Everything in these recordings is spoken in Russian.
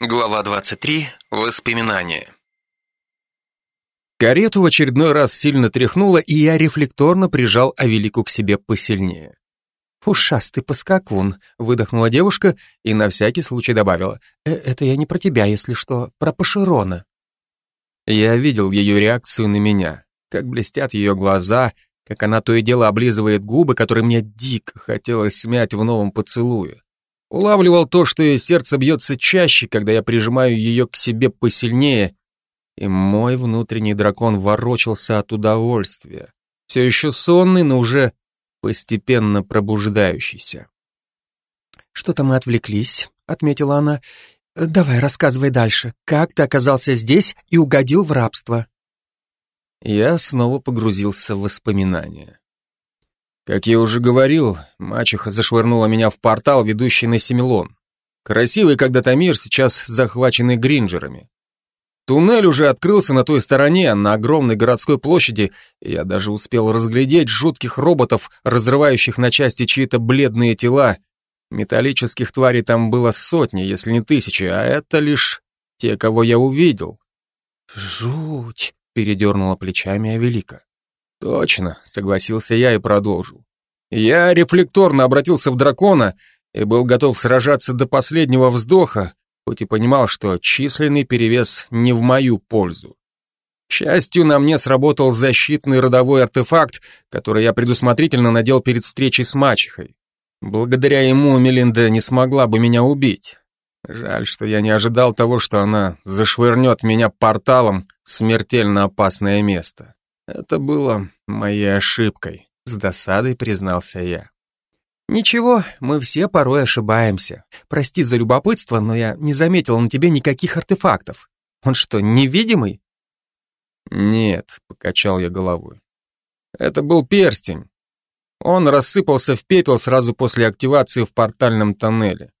Глава 23. Воспоминания. Карету в очередной раз сильно тряхнуло, и я рефлекторно прижал Авелику к себе посильнее. «Ушастый поскакун», — выдохнула девушка и на всякий случай добавила. «Э «Это я не про тебя, если что, про Паширона». Я видел ее реакцию на меня, как блестят ее глаза, как она то и дело облизывает губы, которые мне дико хотелось смять в новом поцелуе. Улавливал то, что ее сердце бьется чаще, когда я прижимаю ее к себе посильнее, и мой внутренний дракон ворочался от удовольствия, все еще сонный, но уже постепенно пробуждающийся. «Что-то мы отвлеклись», — отметила она. «Давай, рассказывай дальше. Как ты оказался здесь и угодил в рабство?» Я снова погрузился в воспоминания. Как я уже говорил, мачеха зашвырнула меня в портал, ведущий на Семилон. Красивый когда-то мир, сейчас захваченный гринджерами. Туннель уже открылся на той стороне, на огромной городской площади, и я даже успел разглядеть жутких роботов, разрывающих на части чьи-то бледные тела. Металлических тварей там было сотни, если не тысячи, а это лишь те, кого я увидел. «Жуть!» — передернула плечами Авелика. Точно, согласился я и продолжил. Я рефлекторно обратился в дракона и был готов сражаться до последнего вздоха, хоть и понимал, что численный перевес не в мою пользу. К счастью, на мне сработал защитный родовой артефакт, который я предусмотрительно надел перед встречей с мачехой. Благодаря ему Мелинда не смогла бы меня убить. Жаль, что я не ожидал того, что она зашвырнет меня порталом в смертельно опасное место. Это было моей ошибкой, с досадой признался я. Ничего, мы все порой ошибаемся. Прости за любопытство, но я не заметил на тебе никаких артефактов. Он что, невидимый? Нет, покачал я головой. Это был перстень. Он рассыпался в пепел сразу после активации в портальном тоннеле.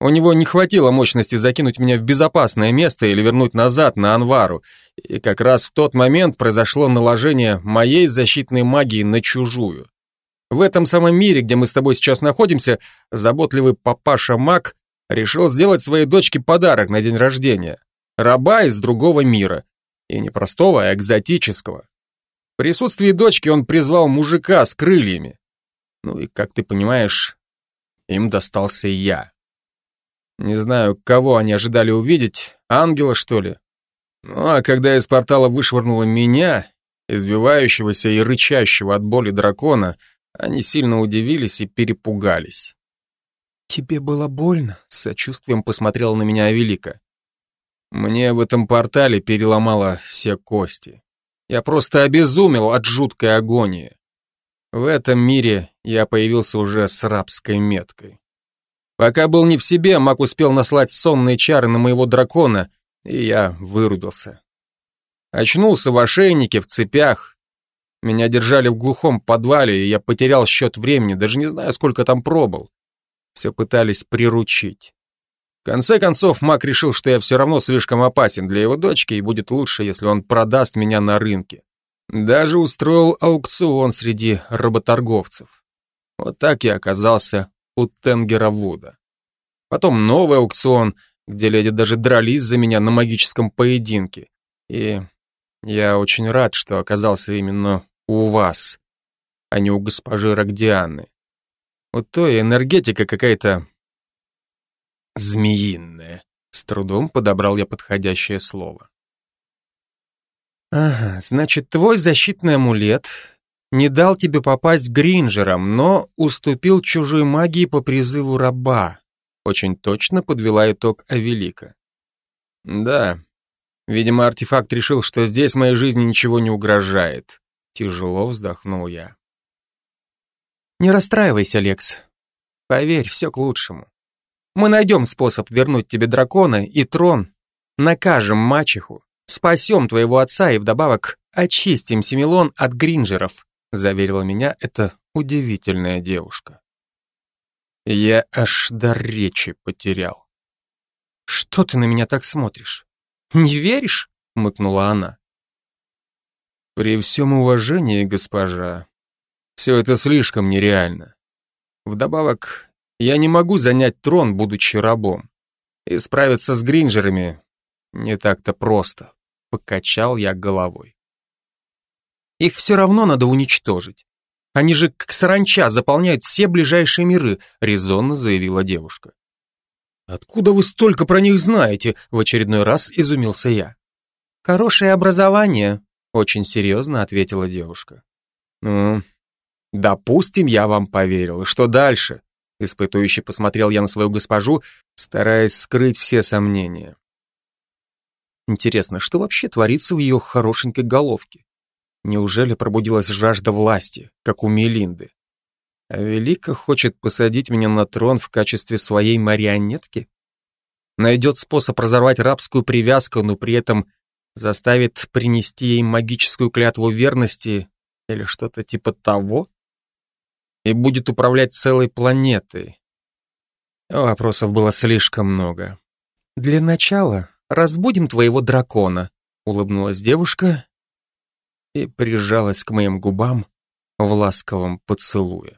У него не хватило мощности закинуть меня в безопасное место или вернуть назад на Анвару, и как раз в тот момент произошло наложение моей защитной магии на чужую. В этом самом мире, где мы с тобой сейчас находимся, заботливый папаша Мак решил сделать своей дочке подарок на день рождения. Раба из другого мира. И не простого, а экзотического. В присутствии дочки он призвал мужика с крыльями. Ну и, как ты понимаешь, им достался я. Не знаю, кого они ожидали увидеть, ангела, что ли? Ну, а когда из портала вышвырнуло меня, избивающегося и рычащего от боли дракона, они сильно удивились и перепугались. «Тебе было больно?» — с сочувствием посмотрела на меня Авелика. Мне в этом портале переломало все кости. Я просто обезумел от жуткой агонии. В этом мире я появился уже с рабской меткой. Пока был не в себе, маг успел наслать сонные чары на моего дракона, и я вырубился. Очнулся в ошейнике, в цепях. Меня держали в глухом подвале, и я потерял счет времени, даже не знаю, сколько там пробыл. Все пытались приручить. В конце концов, маг решил, что я все равно слишком опасен для его дочки, и будет лучше, если он продаст меня на рынке. Даже устроил аукцион среди работорговцев. Вот так я оказался у Тенгера Вуда. Потом новый аукцион, где леди даже дрались за меня на магическом поединке. И я очень рад, что оказался именно у вас, а не у госпожи Рогдианы. Вот то и энергетика какая-то змеиная. С трудом подобрал я подходящее слово. Ага, значит, твой защитный амулет не дал тебе попасть Гринджерам, но уступил чужой магии по призыву раба. Очень точно подвела итог Авелика. Да, видимо, артефакт решил, что здесь моей жизни ничего не угрожает. Тяжело вздохнул я. Не расстраивайся, Лекс. Поверь, все к лучшему. Мы найдем способ вернуть тебе дракона и трон, накажем мачеху, спасем твоего отца и вдобавок очистим Семилон от гринджеров заверила меня эта удивительная девушка. Я аж до речи потерял. «Что ты на меня так смотришь? Не веришь?» — мыкнула она. «При всем уважении, госпожа, все это слишком нереально. Вдобавок, я не могу занять трон, будучи рабом. И справиться с гринджерами не так-то просто. Покачал я головой. Их все равно надо уничтожить. Они же как саранча заполняют все ближайшие миры, резонно заявила девушка. Откуда вы столько про них знаете? В очередной раз изумился я. Хорошее образование, очень серьезно ответила девушка. Ну, допустим, я вам поверил. Что дальше? Испытующе посмотрел я на свою госпожу, стараясь скрыть все сомнения. Интересно, что вообще творится в ее хорошенькой головке? Неужели пробудилась жажда власти, как у Мелинды? А Велика хочет посадить меня на трон в качестве своей марионетки? Найдет способ разорвать рабскую привязку, но при этом заставит принести ей магическую клятву верности или что-то типа того? И будет управлять целой планетой? Вопросов было слишком много. Для начала разбудим твоего дракона», — улыбнулась девушка и прижалась к моим губам в ласковом поцелуе.